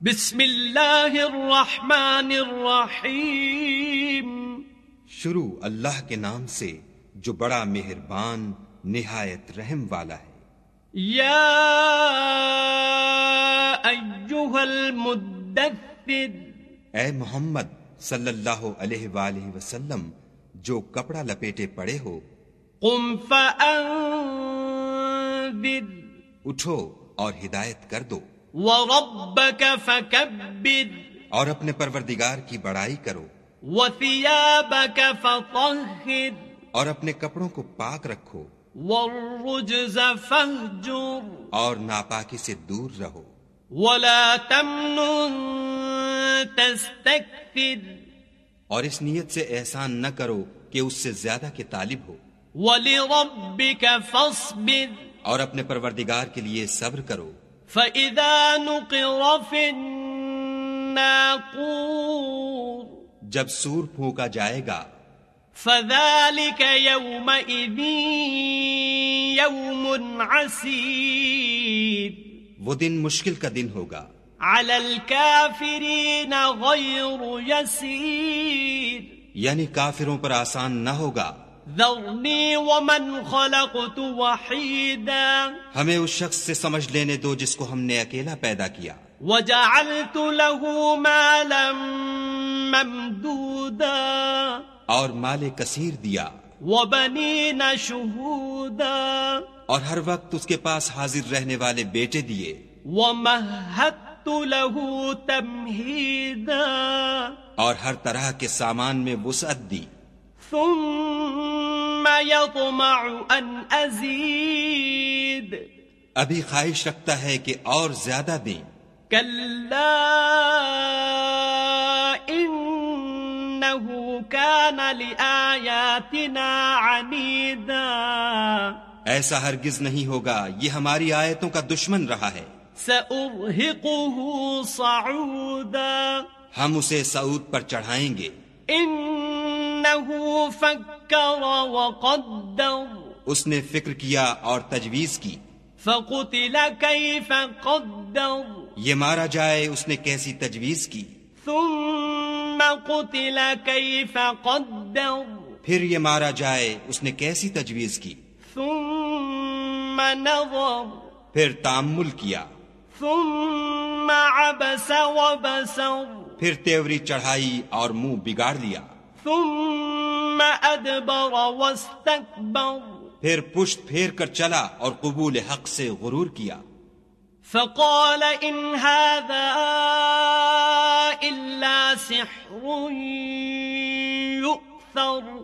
بسم اللہ الرحمن الرحیم۔ شروع اللہ کے نام سے جو بڑا مہربان نہایت رحم والا ہے۔ یا ایوہ المدثر۔ اے محمد صلی اللہ علیہ وآلہ وسلم جو کپڑا لپیٹے پڑے ہو قم فانذر۔ اٹھو اور ہدایت کر دو۔ وربک فکبر اور اپنے پروردگار کی بڑائی کرو وثیابک فطہر اور اپنے کپڑوں کو پاک رکھو والرجز فہجر اور ناپاکی سے دور رہو ولا تمنن تستکثر اور اس نیت سے احسان نہ کرو کہ اس سے زیادہ کے طالب ہو ولربک فاصبر اور اپنے پروردگار کے لیے صبر کرو فَإِذَا نُقِرَ فِي النَّاقُورِ جب سور پھونکا جائے گا۔ فَذَلِكَ يَوْمَئِذٍ يَوْمٌ عَسِيرٌ وہ دن مشکل کا دن ہوگا۔ عَلَى الْكَافِرِينَ غَيْرُ يَسِيرٌ یعنی کافروں پر آسان نہ ہوگا۔ ذَرْنِي وَمَنْ خَلَقْتُ وَحِيدًا ہمیں اس شخص سے سمجھ لینے دو جس کو ہم نے اکیلا پیدا کیا۔ وَجَعَلْتُ لَهُ مَالًا مَمْدُودًا اور مال کثیر دیا۔ وَبَنِينَ شُهُودًا اور ہر وقت اس کے پاس حاضر رہنے والے بیٹے دیے۔ وَمَهَّدْتُ لَهُ تَمْهِيدًا اور ہر طرح کے سامان میں وسعت دی۔ ثم ان ابھی خواہش رکھتا ہے کہ اور زیادہ دیں۔ كلا انه كان لآياتنا عنيدا۔ ایسا ہرگز نہیں ہوگا یہ ہماری آیتوں کا دشمن رہا ہے۔ سأرهقه صعودا۔ ہم اسے سعود پر چڑھائیں گے۔ فكر وقدر اس نے فکر کیا اور تجویز کی۔ فقتل كيف قدر یہ مارا جائے اس نے کیسی تجویز کی؟ ثم قتل كيف قدر پھر یہ مارا جائے اس نے کیسی تجویز کی؟ ثم نظر پھر تامل کیا۔ ثم عبس وبسر پھر تیوری چڑھائی اور منہ بگاڑ لیا۔ ثم ادبر واستكبر. پھر پشت پھیر کر چلا اور قبول حق سے غرور کیا۔ فقال ان هذا الا سحر يؤثر.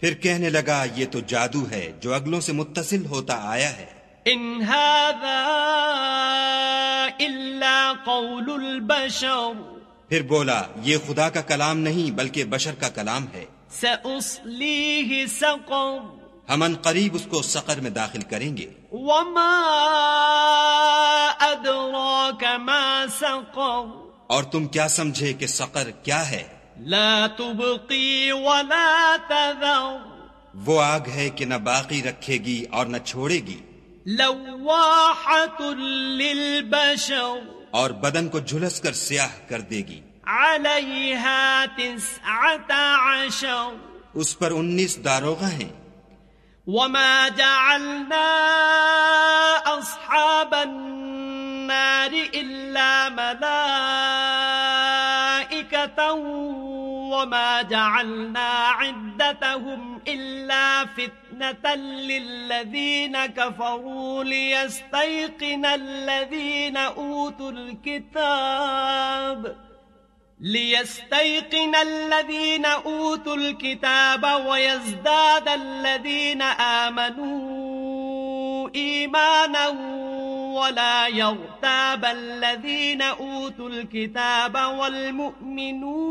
پھر کہنے لگا یہ تو جادو ہے جو اگلوں سے متصل ہوتا آیا ہے۔ ان هذا الا قول البشر. پھر بولا یہ خدا کا کلام نہیں بلکہ بشر کا کلام ہے۔ سأصليه سقر۔ ہم ان قریب اس کو سقر میں داخل کریں گے۔ وما أدراك ما سقر۔ اور تم کیا سمجھے کہ سقر کیا ہے؟ لا تبقي ولا تذر۔ وہ آگ ہے کہ نہ باقی رکھے گی اور نہ چھوڑے گی۔ لواحة للبشر۔ اور بدن کو جھلس کر سیاہ کر دے گی۔ عليها تسعة عشر۔ اس پر انیس داروغہ ہیں۔ وما جعلنا أصحاب النار إلا ملائكة وما جعلنا عدتهم إلا فتنة۔ للذين كفروا ليستيقن الذين أوتوا الكتاب ليستيقن الذين أوتوا الكتاب ويزداد الذين آمنوا إيمانا ولا يرتاب الذين أوتوا الكتاب والمؤمنون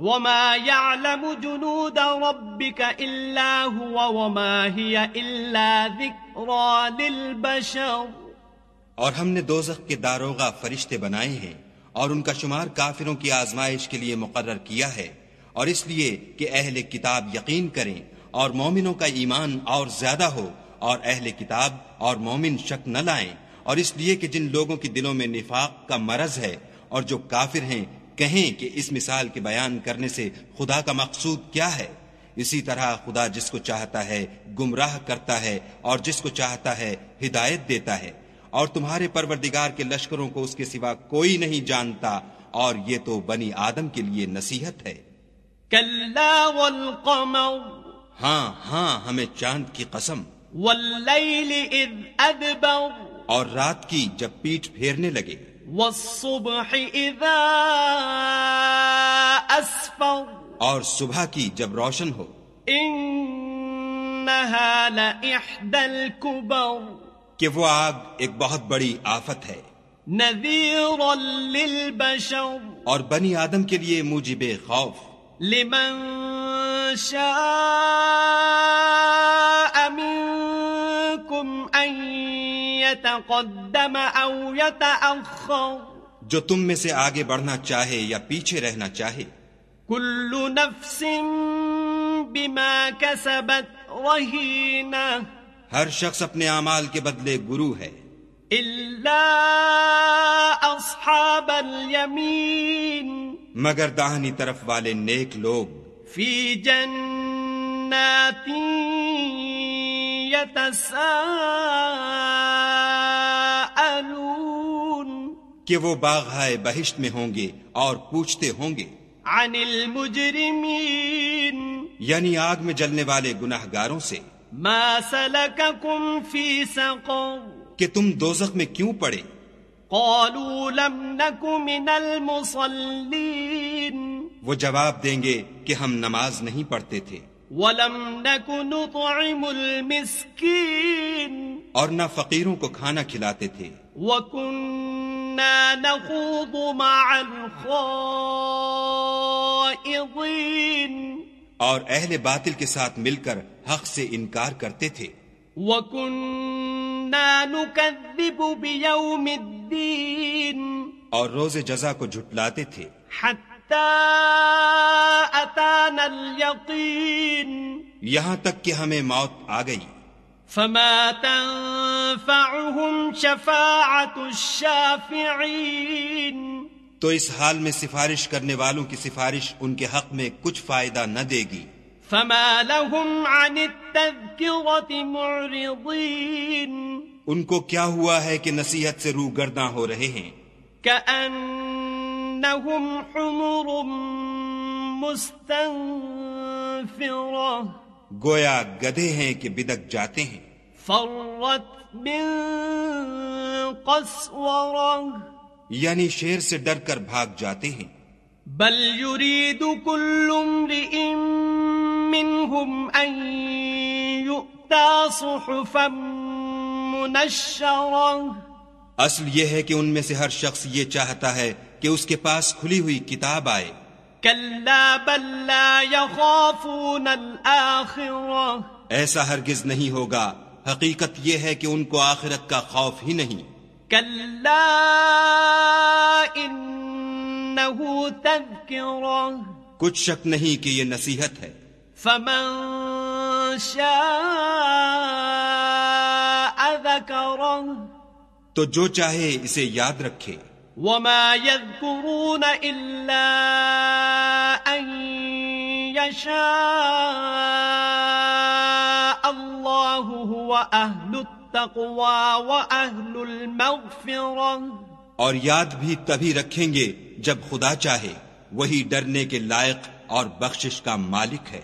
وما يعلم جنود ربك إلا هو وما هي إلا ذكرى للبشر اور ہم نے دوزخ کے داروغہ فرشتے بنائے ہیں اور ان کا شمار کافروں کی آزمائش کے لیے مقرر کیا ہے اور اس لیے کہ اہل کتاب یقین کریں اور مومنوں کا ایمان اور زیادہ ہو اور اہل کتاب اور مومن شک نہ لائیں اور اس لیے کہ جن لوگوں کے دلوں میں نفاق کا مرض ہے اور جو کافر ہیں کہیں کہ اس مثال کے بیان کرنے سے خدا کا مقصود کیا ہے؟ اسی طرح خدا جس کو چاہتا ہے گمراہ کرتا ہے اور جس کو چاہتا ہے ہدایت دیتا ہے۔ اور تمہارے پروردگار کے لشکروں کو اس کے سوا کوئی نہیں جانتا اور یہ تو بنی آدم کے لیے نصیحت ہے۔ والقمر ہاں ہاں ہمیں چاند کی قسم۔ والليل إذ أدبر اور رات کی جب پیٹ پھیرنے لگے۔ والصبح إذا أسفر. اور صبح کی جب روشن ہو۔ إنها لإحدى الكبر. کہ وہ آگ ایک بہت بڑی آفت ہے۔ نذيرا للبشر. اور بنی آدم کے لیے موجب خوف۔ لمن شاء منكم أن يتقدم أو يتأخر. جو تم میں سے آگے بڑھنا چاہے یا پیچھے رہنا چاہے كل نفس بما كسبت رهينة. ہر شخص اپنے اعمال کے بدلے گرو ہے۔ إلا أصحاب اليمين. مگر داہنی طرف والے نیک لوگ۔ في جنات يتساءلون. کہ وہ باغ بہشت میں ہوں گے اور پوچھتے ہوں گے۔ عن المجرمين یعنی آگ میں جلنے والے گناہ گاروں سے۔ ما سلككم في سقر. کہ تم دوزخ میں کیوں پڑے؟ قالوا لم نك من المصلين وہ جواب دیں گے کہ ہم نماز نہیں پڑھتے تھے۔ ولم نك نطعم المسكين اور نہ فقیروں کو کھانا کھلاتے تھے۔ وكنا نخوض مع الخائضين اور اہل باطل کے ساتھ مل کر حق سے انکار کرتے تھے۔ وكنا نكذب بيوم الدين اور روز جزا کو جھٹلاتے تھے۔ حتى اليقين. یہاں تک کہ ہمیں موت آ گئی۔ فما تنفعهم شفاعة الشافعين. تو اس حال میں سفارش کرنے والوں کی سفارش ان کے حق میں کچھ فائدہ نہ دے گی۔ فما لهم عن التذكرة معرضين. ان کو کیا ہوا ہے کہ نصیحت سے روح گرداں ہو رہے ہیں؟ كأنهم حمر مستنفرة. گویا گدھے ہیں کہ بدک جاتے ہیں۔ فرت من قسورة یعنی شیر سے ڈر کر بھاگ جاتے ہیں۔ بل يريد كل امرئ منهم أن يؤتى صحفا منشرة اصل یہ ہے کہ ان میں سے ہر شخص یہ چاہتا ہے کہ اس کے پاس کھلی ہوئی کتاب آئے۔ بل لا يخافون الآخرة ایسا ہرگز نہیں ہوگا۔ حقیقت یہ ہے کہ ان کو آخرت کا خوف ہی نہیں۔ كلا إنه تذكرة کچھ شک نہیں کہ یہ نصیحت ہے۔ فمن شاء تو جو چاہے اسے یاد رکھے۔ وما يذكرون إلا أن يشاء الله هو أهل التقوى وأهل المغفرة. اور یاد بھی تبھی رکھیں گے جب خدا چاہے، وہی ڈرنے کے لائق اور بخشش کا مالک ہے۔